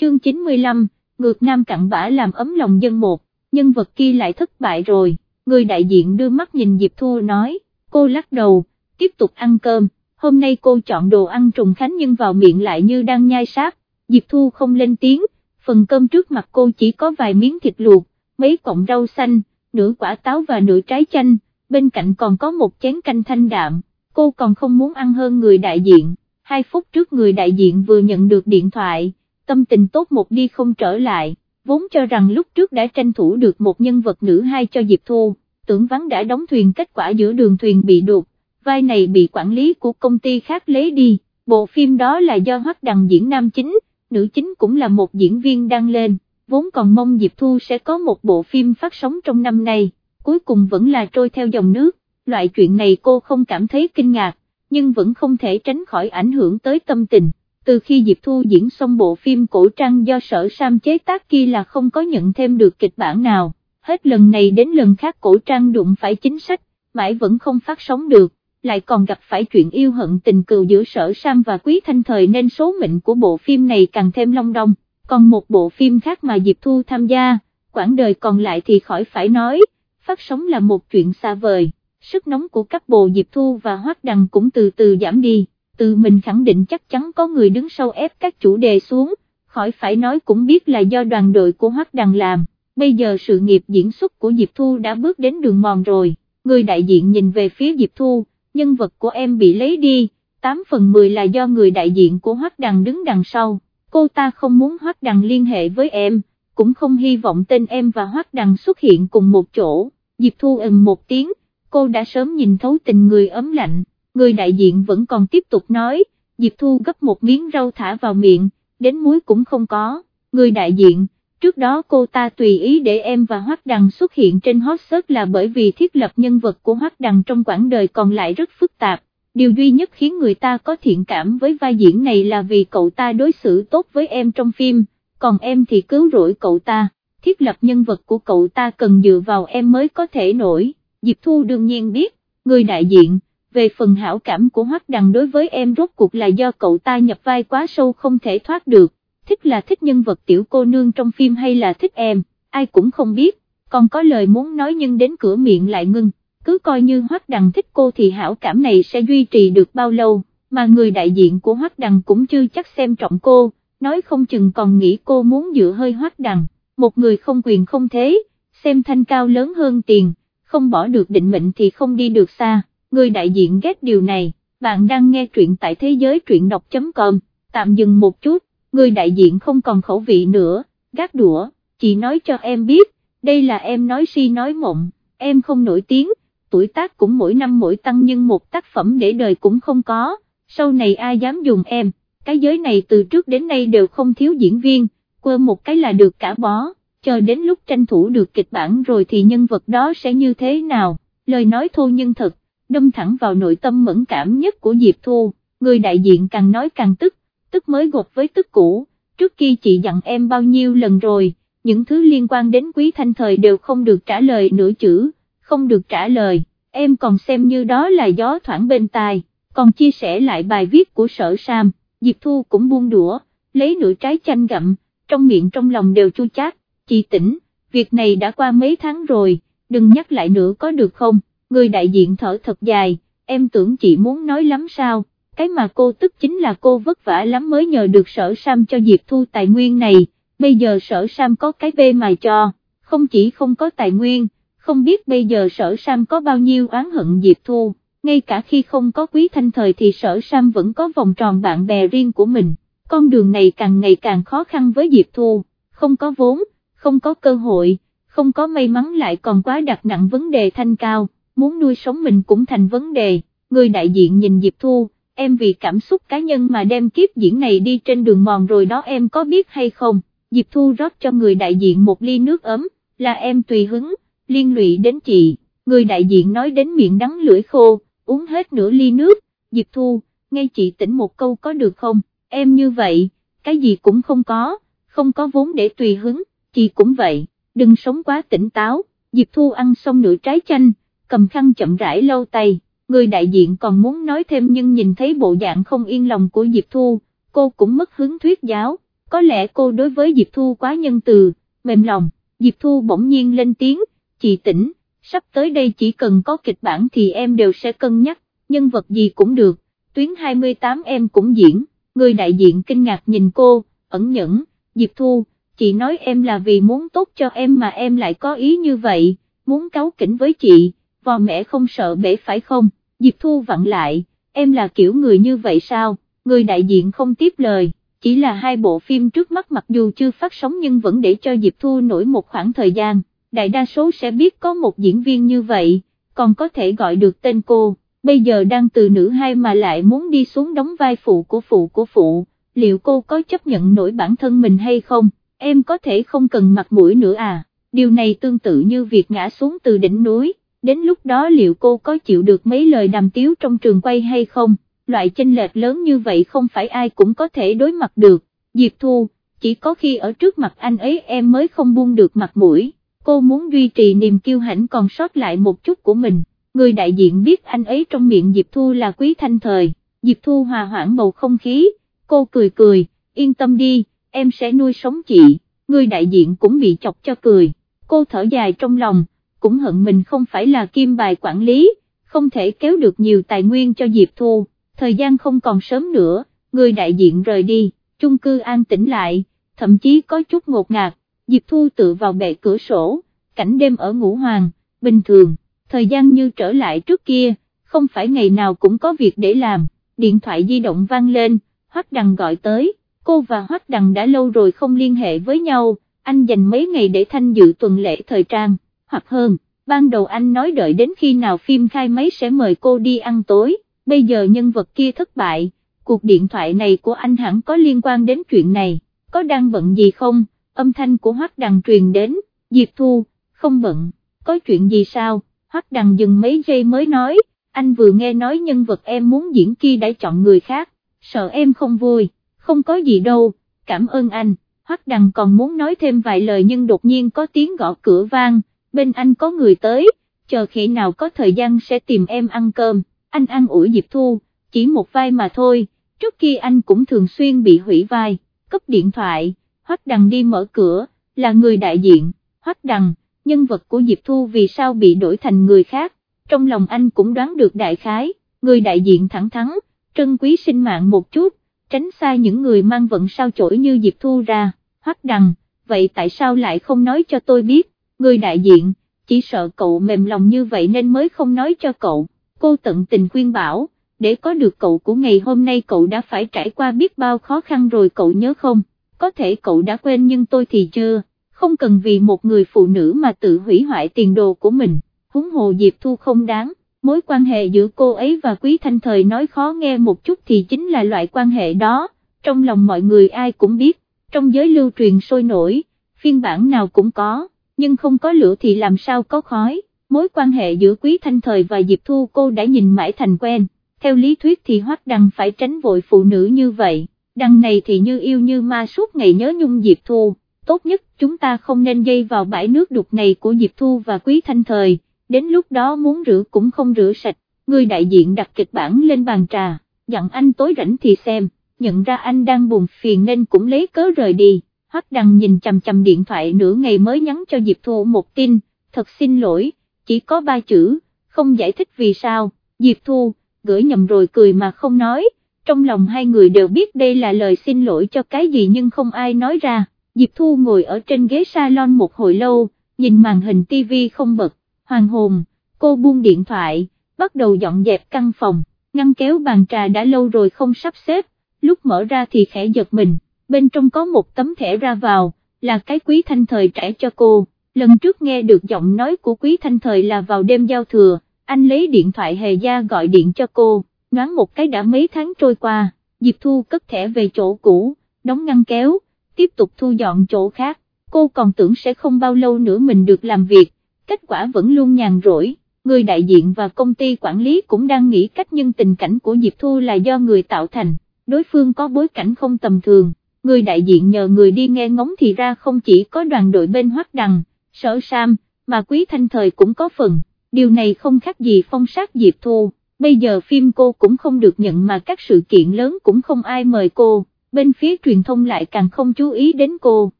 chương 95, ngược nam cặn bã làm ấm lòng dân một, nhân vật kia lại thất bại rồi, người đại diện đưa mắt nhìn Diệp Thu nói, cô lắc đầu, tiếp tục ăn cơm, hôm nay cô chọn đồ ăn trùng khánh nhưng vào miệng lại như đang nhai sáp, Diệp Thu không lên tiếng, phần cơm trước mặt cô chỉ có vài miếng thịt luộc, mấy cọng rau xanh, nửa quả táo và nửa trái chanh, bên cạnh còn có một chén canh thanh đạm, cô còn không muốn ăn hơn người đại diện, hai phút trước người đại diện vừa nhận được điện thoại, tâm tình tốt một đi không trở lại, vốn cho rằng lúc trước đã tranh thủ được một nhân vật nữ hai cho Diệp Thu, tưởng vắng đã đóng thuyền kết quả giữa đường thuyền bị đột, vai này bị quản lý của công ty khác lấy đi, bộ phim đó là do Hoắc Đằng diễn nam chính, nữ chính cũng là một diễn viên đăng lên, vốn còn mong Diệp Thu sẽ có một bộ phim phát sóng trong năm nay, cuối cùng vẫn là trôi theo dòng nước, loại chuyện này cô không cảm thấy kinh ngạc, nhưng vẫn không thể tránh khỏi ảnh hưởng tới tâm tình. Từ khi Diệp Thu diễn xong bộ phim cổ trang do sở Sam chế tác kia là không có nhận thêm được kịch bản nào, hết lần này đến lần khác cổ trang đụng phải chính sách, mãi vẫn không phát sóng được, lại còn gặp phải chuyện yêu hận tình cừu giữa sở Sam và Quý Thanh Thời nên số mệnh của bộ phim này càng thêm long đong, còn một bộ phim khác mà Diệp Thu tham gia, quãng đời còn lại thì khỏi phải nói, phát sóng là một chuyện xa vời, sức nóng của các bộ Diệp Thu và Hoác Đằng cũng từ từ giảm đi, từ mình khẳng định chắc chắn có người đứng sau ép các chủ đề xuống, khỏi phải nói cũng biết là do đoàn đội của Hoắc Đằng làm, bây giờ sự nghiệp diễn xuất của Diệp Thu đã bước đến đường mòn rồi, người đại diện nhìn về phía Diệp Thu, nhân vật của em bị lấy đi, 8 phần 10 là do người đại diện của Hoắc Đằng đứng đằng sau, cô ta không muốn Hoắc Đằng liên hệ với em, cũng không hy vọng tên em và Hoắc Đằng xuất hiện cùng một chỗ, Diệp Thu ừm một tiếng, cô đã sớm nhìn thấu tình người ấm lạnh, người đại diện vẫn còn tiếp tục nói, Diệp Thu gấp một miếng rau thả vào miệng, đến muối cũng không có, người đại diện, trước đó cô ta tùy ý để em và Hoắc Đằng xuất hiện trên hot search là bởi vì thiết lập nhân vật của Hoắc Đằng trong quãng đời còn lại rất phức tạp, điều duy nhất khiến người ta có thiện cảm với vai diễn này là vì cậu ta đối xử tốt với em trong phim, còn em thì cứu rỗi cậu ta, thiết lập nhân vật của cậu ta cần dựa vào em mới có thể nổi, Diệp Thu đương nhiên biết, người đại diện, về phần hảo cảm của Hoắc Đằng đối với em rốt cuộc là do cậu ta nhập vai quá sâu không thể thoát được. Thích là thích nhân vật tiểu cô nương trong phim hay là thích em, ai cũng không biết, còn có lời muốn nói nhưng đến cửa miệng lại ngưng, cứ coi như Hoắc Đằng thích cô thì hảo cảm này sẽ duy trì được bao lâu, mà người đại diện của Hoắc Đằng cũng chưa chắc xem trọng cô, nói không chừng còn nghĩ cô muốn dựa hơi Hoắc Đằng, một người không quyền không thế, xem thanh cao lớn hơn tiền, không bỏ được định mệnh thì không đi được xa, người đại diện ghét điều này, bạn đang nghe truyện tại thế giới truyện đọc.com, tạm dừng một chút người đại diện không còn khẩu vị nữa, gác đũa, chị nói cho em biết, đây là em nói si nói mộng, em không nổi tiếng, tuổi tác cũng mỗi năm mỗi tăng nhưng một tác phẩm để đời cũng không có, sau này ai dám dùng em, cái giới này từ trước đến nay đều không thiếu diễn viên, quơ một cái là được cả bó, chờ đến lúc tranh thủ được kịch bản rồi thì nhân vật đó sẽ như thế nào, lời nói thô nhưng thật, đâm thẳng vào nội tâm mẫn cảm nhất của Diệp Thu, người đại diện càng nói càng tức, tức mới gột với tức cũ, trước kia chị dặn em bao nhiêu lần rồi, những thứ liên quan đến quý thanh thời đều không được trả lời nửa chữ, không được trả lời, em còn xem như đó là gió thoảng bên tai, còn chia sẻ lại bài viết của sở Sam, Diệp Thu cũng buông đũa, lấy nửa trái chanh gặm, trong miệng trong lòng đều chua chát, chị tỉnh, việc này đã qua mấy tháng rồi, đừng nhắc lại nữa có được không, người đại diện thở thật dài, em tưởng chị muốn nói lắm sao cái mà cô tức chính là cô vất vả lắm mới nhờ được sở Sam cho Diệp Thu tài nguyên này, bây giờ sở Sam có cái bê mà cho, không chỉ không có tài nguyên, không biết bây giờ sở Sam có bao nhiêu oán hận Diệp Thu, ngay cả khi không có quý thanh thời thì sở Sam vẫn có vòng tròn bạn bè riêng của mình, con đường này càng ngày càng khó khăn với Diệp Thu, không có vốn, không có cơ hội, không có may mắn lại còn quá đặt nặng vấn đề thanh cao, muốn nuôi sống mình cũng thành vấn đề, người đại diện nhìn Diệp Thu, em vì cảm xúc cá nhân mà đem kiếp diễn này đi trên đường mòn rồi đó em có biết hay không, Diệp Thu rót cho người đại diện một ly nước ấm, là em tùy hứng, liên lụy đến chị, người đại diện nói đến miệng đắng lưỡi khô, uống hết nửa ly nước, Diệp Thu, nghe chị tỉnh một câu có được không, em như vậy, cái gì cũng không có, không có vốn để tùy hứng, chị cũng vậy, đừng sống quá tỉnh táo, Diệp Thu ăn xong nửa trái chanh, cầm khăn chậm rãi lâu tay. Người đại diện còn muốn nói thêm nhưng nhìn thấy bộ dạng không yên lòng của Diệp Thu, cô cũng mất hứng thuyết giáo, có lẽ cô đối với Diệp Thu quá nhân từ, mềm lòng, Diệp Thu bỗng nhiên lên tiếng, chị tỉnh, sắp tới đây chỉ cần có kịch bản thì em đều sẽ cân nhắc, nhân vật gì cũng được, tuyến 28 em cũng diễn, người đại diện kinh ngạc nhìn cô, ẩn nhẫn, Diệp Thu, chị nói em là vì muốn tốt cho em mà em lại có ý như vậy, muốn cáu kỉnh với chị, vò mẹ không sợ bể phải không, Diệp Thu vặn lại, em là kiểu người như vậy sao, người đại diện không tiếp lời, chỉ là hai bộ phim trước mắt mặc dù chưa phát sóng nhưng vẫn để cho Diệp Thu nổi một khoảng thời gian, đại đa số sẽ biết có một diễn viên như vậy, còn có thể gọi được tên cô, bây giờ đang từ nữ hai mà lại muốn đi xuống đóng vai phụ của phụ của phụ, liệu cô có chấp nhận nổi bản thân mình hay không, em có thể không cần mặt mũi nữa à, điều này tương tự như việc ngã xuống từ đỉnh núi, đến lúc đó liệu cô có chịu được mấy lời đàm tiếu trong trường quay hay không, loại chênh lệch lớn như vậy không phải ai cũng có thể đối mặt được, Diệp Thu, chỉ có khi ở trước mặt anh ấy em mới không buông được mặt mũi, cô muốn duy trì niềm kiêu hãnh còn sót lại một chút của mình, người đại diện biết anh ấy trong miệng Diệp Thu là quý thanh thời, Diệp Thu hòa hoãn bầu không khí, cô cười cười, yên tâm đi, em sẽ nuôi sống chị, người đại diện cũng bị chọc cho cười, cô thở dài trong lòng, cũng hận mình không phải là kim bài quản lý, không thể kéo được nhiều tài nguyên cho Diệp Thu, thời gian không còn sớm nữa, người đại diện rời đi, chung cư an tĩnh lại, thậm chí có chút ngột ngạt, Diệp Thu tự vào bệ cửa sổ, cảnh đêm ở ngũ hoàng, bình thường, thời gian như trở lại trước kia, không phải ngày nào cũng có việc để làm, điện thoại di động vang lên, Hoắc Đằng gọi tới, cô và Hoắc Đằng đã lâu rồi không liên hệ với nhau, anh dành mấy ngày để thanh dự tuần lễ thời trang hoặc hơn, ban đầu anh nói đợi đến khi nào phim khai máy sẽ mời cô đi ăn tối, bây giờ nhân vật kia thất bại, cuộc điện thoại này của anh hẳn có liên quan đến chuyện này, có đang bận gì không, âm thanh của Hoắc Đằng truyền đến, Diệp Thu, không bận, có chuyện gì sao, Hoắc Đằng dừng mấy giây mới nói, anh vừa nghe nói nhân vật em muốn diễn kia đã chọn người khác, sợ em không vui, không có gì đâu, cảm ơn anh, Hoắc Đằng còn muốn nói thêm vài lời nhưng đột nhiên có tiếng gõ cửa vang, bên anh có người tới, chờ khi nào có thời gian sẽ tìm em ăn cơm, anh ăn ủi Diệp Thu, chỉ một vai mà thôi, trước khi anh cũng thường xuyên bị hủy vai, cấp điện thoại, Hoắc Đằng đi mở cửa, là người đại diện, Hoắc Đằng, nhân vật của Diệp Thu vì sao bị đổi thành người khác, trong lòng anh cũng đoán được đại khái, người đại diện thẳng thắn, trân quý sinh mạng một chút, tránh xa những người mang vận sao chổi như Diệp Thu ra, Hoắc Đằng, vậy tại sao lại không nói cho tôi biết, người đại diện, chỉ sợ cậu mềm lòng như vậy nên mới không nói cho cậu, cô tận tình khuyên bảo, để có được cậu của ngày hôm nay cậu đã phải trải qua biết bao khó khăn rồi cậu nhớ không, có thể cậu đã quên nhưng tôi thì chưa, không cần vì một người phụ nữ mà tự hủy hoại tiền đồ của mình, huống hồ Diệp Thu không đáng, mối quan hệ giữa cô ấy và Quý Thanh Thời nói khó nghe một chút thì chính là loại quan hệ đó, trong lòng mọi người ai cũng biết, trong giới lưu truyền sôi nổi, phiên bản nào cũng có nhưng không có lửa thì làm sao có khói, mối quan hệ giữa Quý Thanh Thời và Diệp Thu cô đã nhìn mãi thành quen, theo lý thuyết thì Hoắc Đăng phải tránh vội phụ nữ như vậy, đằng này thì như yêu như ma suốt ngày nhớ nhung Diệp Thu, tốt nhất chúng ta không nên dây vào bãi nước đục này của Diệp Thu và Quý Thanh Thời, đến lúc đó muốn rửa cũng không rửa sạch, người đại diện đặt kịch bản lên bàn trà, dặn anh tối rảnh thì xem, nhận ra anh đang buồn phiền nên cũng lấy cớ rời đi. Hoắc Đăng nhìn chằm chằm điện thoại nửa ngày mới nhắn cho Diệp Thu một tin, thật xin lỗi, chỉ có ba chữ, không giải thích vì sao, Diệp Thu, gửi nhầm rồi cười mà không nói, trong lòng hai người đều biết đây là lời xin lỗi cho cái gì nhưng không ai nói ra, Diệp Thu ngồi ở trên ghế salon một hồi lâu, nhìn màn hình tivi không bật, hoàng hồn, cô buông điện thoại, bắt đầu dọn dẹp căn phòng, ngăn kéo bàn trà đã lâu rồi không sắp xếp, lúc mở ra thì khẽ giật mình bên trong có một tấm thẻ ra vào, là cái quý thanh thời trải cho cô, lần trước nghe được giọng nói của quý thanh thời là vào đêm giao thừa, anh lấy điện thoại hề gia gọi điện cho cô, nhoáng một cái đã mấy tháng trôi qua, Diệp Thu cất thẻ về chỗ cũ, đóng ngăn kéo, tiếp tục thu dọn chỗ khác, cô còn tưởng sẽ không bao lâu nữa mình được làm việc, kết quả vẫn luôn nhàn rỗi. Người đại diện và công ty quản lý cũng đang nghĩ cách nhưng tình cảnh của Diệp Thu là do người tạo thành, đối phương có bối cảnh không tầm thường, người đại diện nhờ người đi nghe ngóng thì ra không chỉ có đoàn đội bên Hoắc Đằng, Sở Sam, mà Quý Thanh Thời cũng có phần, điều này không khác gì phong sát Diệp Thu, bây giờ phim cô cũng không được nhận mà các sự kiện lớn cũng không ai mời cô, bên phía truyền thông lại càng không chú ý đến cô,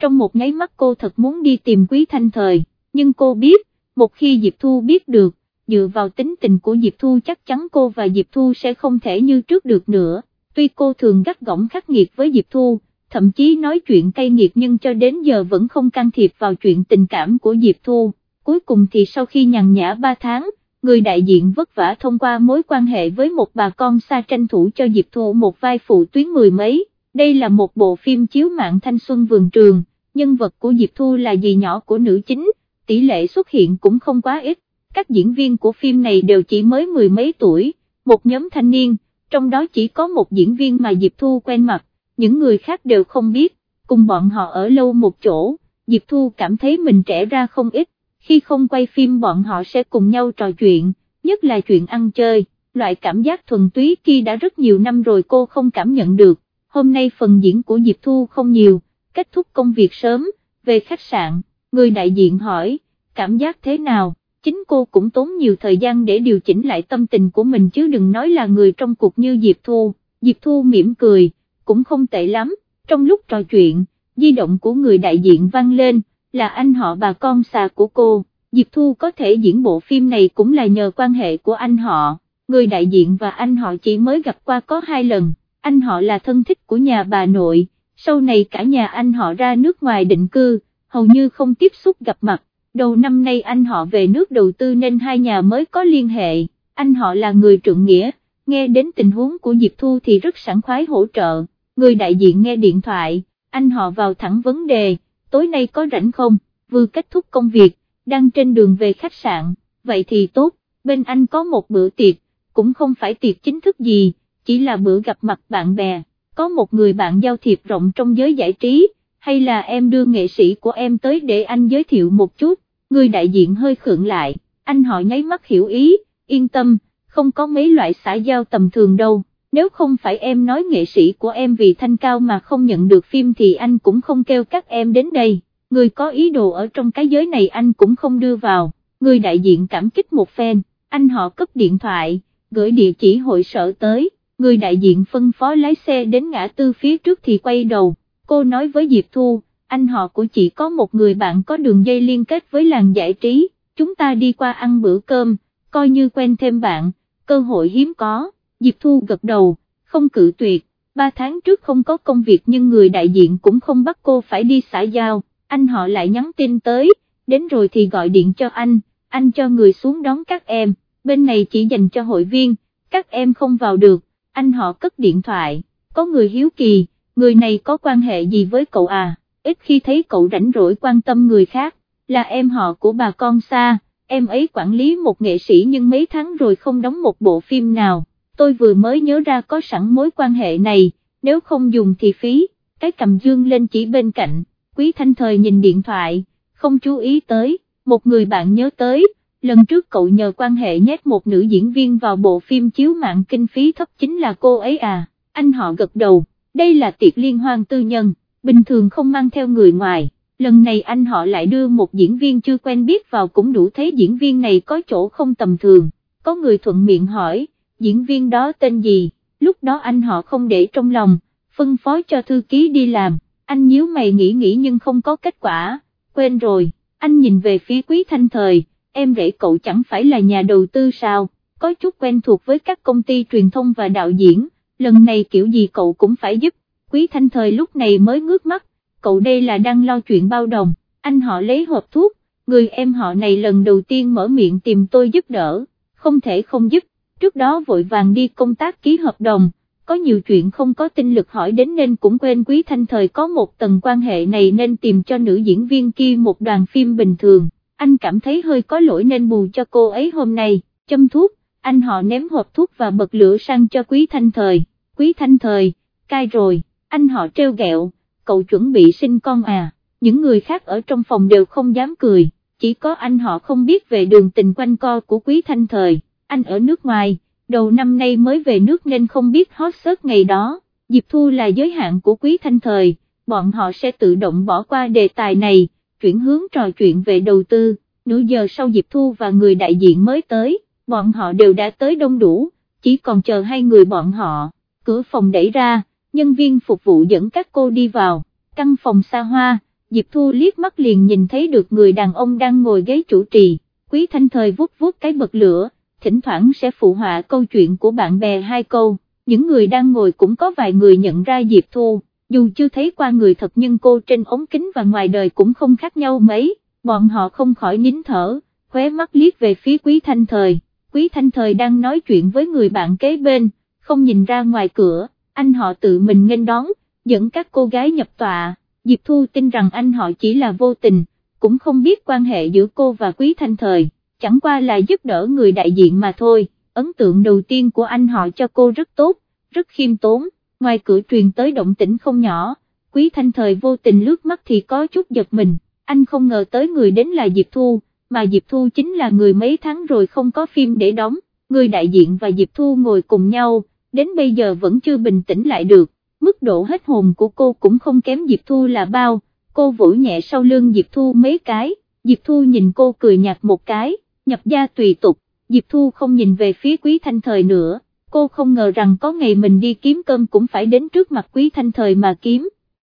trong một nháy mắt cô thật muốn đi tìm Quý Thanh Thời, nhưng cô biết, một khi Diệp Thu biết được, dựa vào tính tình của Diệp Thu chắc chắn cô và Diệp Thu sẽ không thể như trước được nữa, tuy cô thường gắt gỏng khắc nghiệt với Diệp Thu, thậm chí nói chuyện cay nghiệt nhưng cho đến giờ vẫn không can thiệp vào chuyện tình cảm của Diệp Thu, cuối cùng thì sau khi nhằn nhã 3 tháng, người đại diện vất vả thông qua mối quan hệ với một bà con xa tranh thủ cho Diệp Thu một vai phụ tuyến mười mấy, đây là một bộ phim chiếu mạng thanh xuân vườn trường, nhân vật của Diệp Thu là dì nhỏ của nữ chính, tỷ lệ xuất hiện cũng không quá ít, các diễn viên của phim này đều chỉ mới mười mấy tuổi, một nhóm thanh niên, trong đó chỉ có một diễn viên mà Diệp Thu quen mặt, những người khác đều không biết, cùng bọn họ ở lâu một chỗ, Diệp Thu cảm thấy mình trẻ ra không ít, khi không quay phim bọn họ sẽ cùng nhau trò chuyện, nhất là chuyện ăn chơi, loại cảm giác thuần túy kia đã rất nhiều năm rồi cô không cảm nhận được, hôm nay phần diễn của Diệp Thu không nhiều, kết thúc công việc sớm, về khách sạn, người đại diện hỏi, cảm giác thế nào, chính cô cũng tốn nhiều thời gian để điều chỉnh lại tâm tình của mình chứ đừng nói là người trong cuộc như Diệp Thu, Diệp Thu mỉm cười, cũng không tệ lắm, trong lúc trò chuyện, di động của người đại diện vang lên, là anh họ bà con xà của cô, Diệp Thu có thể diễn bộ phim này cũng là nhờ quan hệ của anh họ, người đại diện và anh họ chỉ mới gặp qua có hai lần, anh họ là thân thích của nhà bà nội, sau này cả nhà anh họ ra nước ngoài định cư, hầu như không tiếp xúc gặp mặt, đầu năm nay anh họ về nước đầu tư nên hai nhà mới có liên hệ, anh họ là người trượng nghĩa, nghe đến tình huống của Diệp Thu thì rất sẵn khoái hỗ trợ, người đại diện nghe điện thoại, anh họ vào thẳng vấn đề, tối nay có rảnh không, vừa kết thúc công việc, đang trên đường về khách sạn, vậy thì tốt, bên anh có một bữa tiệc, cũng không phải tiệc chính thức gì, chỉ là bữa gặp mặt bạn bè, có một người bạn giao thiệp rộng trong giới giải trí, hay là em đưa nghệ sĩ của em tới để anh giới thiệu một chút, người đại diện hơi khượng lại, anh họ nháy mắt hiểu ý, yên tâm, không có mấy loại xã giao tầm thường đâu, nếu không phải em nói nghệ sĩ của em vì thanh cao mà không nhận được phim thì anh cũng không kêu các em đến đây. Người có ý đồ ở trong cái giới này anh cũng không đưa vào, người đại diện cảm kích một phen, anh họ cấp điện thoại, gửi địa chỉ hội sở tới, người đại diện phân phó lái xe đến ngã tư phía trước thì quay đầu, cô nói với Diệp Thu, anh họ của chị có một người bạn có đường dây liên kết với làng giải trí, chúng ta đi qua ăn bữa cơm, coi như quen thêm bạn, cơ hội hiếm có, Diệp Thu gật đầu, không cự tuyệt, ba tháng trước không có công việc nhưng người đại diện cũng không bắt cô phải đi xã giao, anh họ lại nhắn tin tới, đến rồi thì gọi điện cho anh, anh cho người xuống đón các em, bên này chỉ dành cho hội viên, các em không vào được, anh họ cất điện thoại, có người hiếu kỳ, người này có quan hệ gì với cậu à, ít khi thấy cậu rảnh rỗi quan tâm người khác, là em họ của bà con xa, em ấy quản lý một nghệ sĩ nhưng mấy tháng rồi không đóng một bộ phim nào, tôi vừa mới nhớ ra có sẵn mối quan hệ này, nếu không dùng thì phí, cái cầm dương lên chỉ bên cạnh. Quý Thanh Thời nhìn điện thoại, không chú ý tới, một người bạn nhớ tới, lần trước cậu nhờ quan hệ nhét một nữ diễn viên vào bộ phim chiếu mạng kinh phí thấp chính là cô ấy à, anh họ gật đầu, đây là tiệc liên hoan tư nhân, bình thường không mang theo người ngoài, lần này anh họ lại đưa một diễn viên chưa quen biết vào cũng đủ thấy diễn viên này có chỗ không tầm thường, có người thuận miệng hỏi, diễn viên đó tên gì, lúc đó anh họ không để trong lòng, phân phó cho thư ký đi làm. Anh nhíu mày nghĩ nghĩ nhưng không có kết quả, quên rồi, anh nhìn về phía quý thanh thời, em rể cậu chẳng phải là nhà đầu tư sao, có chút quen thuộc với các công ty truyền thông và đạo diễn, lần này kiểu gì cậu cũng phải giúp, quý thanh thời lúc này mới ngước mắt, cậu đây là đang lo chuyện bao đồng, anh họ lấy hộp thuốc, người em họ này lần đầu tiên mở miệng tìm tôi giúp đỡ, không thể không giúp, trước đó vội vàng đi công tác ký hợp đồng, có nhiều chuyện không có tinh lực hỏi đến nên cũng quên quý thanh thời có một tầng quan hệ này nên tìm cho nữ diễn viên kia một đoàn phim bình thường, anh cảm thấy hơi có lỗi nên bù cho cô ấy hôm nay, châm thuốc, anh họ ném hộp thuốc và bật lửa sang cho quý thanh thời, quý thanh thời, cai rồi, anh họ treo gẹo, cậu chuẩn bị sinh con à, những người khác ở trong phòng đều không dám cười, chỉ có anh họ không biết về đường tình quanh co của quý thanh thời, anh ở nước ngoài đầu năm nay mới về nước nên không biết hot search ngày đó, Dịp Thu là giới hạn của quý thanh thời, bọn họ sẽ tự động bỏ qua đề tài này, chuyển hướng trò chuyện về đầu tư, nửa giờ sau dịp Thu và người đại diện mới tới, bọn họ đều đã tới đông đủ, chỉ còn chờ hai người bọn họ, cửa phòng đẩy ra, nhân viên phục vụ dẫn các cô đi vào, căn phòng xa hoa, Diệp Thu liếc mắt liền nhìn thấy được người đàn ông đang ngồi ghế chủ trì, quý thanh thời vuốt vuốt cái bật lửa, thỉnh thoảng sẽ phụ họa câu chuyện của bạn bè hai câu, những người đang ngồi cũng có vài người nhận ra Diệp Thu, dù chưa thấy qua người thật nhưng cô trên ống kính và ngoài đời cũng không khác nhau mấy, bọn họ không khỏi nín thở, khóe mắt liếc về phía quý thanh thời, quý thanh thời đang nói chuyện với người bạn kế bên, không nhìn ra ngoài cửa, anh họ tự mình nghênh đón, dẫn các cô gái nhập tọa, Diệp Thu tin rằng anh họ chỉ là vô tình, cũng không biết quan hệ giữa cô và quý thanh thời, chẳng qua là giúp đỡ người đại diện mà thôi, ấn tượng đầu tiên của anh họ cho cô rất tốt, rất khiêm tốn, ngoài cửa truyền tới động tĩnh không nhỏ, quý thanh thời vô tình lướt mắt thì có chút giật mình, anh không ngờ tới người đến là Diệp Thu, mà Diệp Thu chính là người mấy tháng rồi không có phim để đóng, người đại diện và Diệp Thu ngồi cùng nhau, đến bây giờ vẫn chưa bình tĩnh lại được, mức độ hết hồn của cô cũng không kém Diệp Thu là bao, cô vỗ nhẹ sau lưng Diệp Thu mấy cái, Diệp Thu nhìn cô cười nhạt một cái, nhập gia tùy tục, Diệp Thu không nhìn về phía Quý Thanh Thời nữa, cô không ngờ rằng có ngày mình đi kiếm cơm cũng phải đến trước mặt Quý Thanh Thời mà kiếm,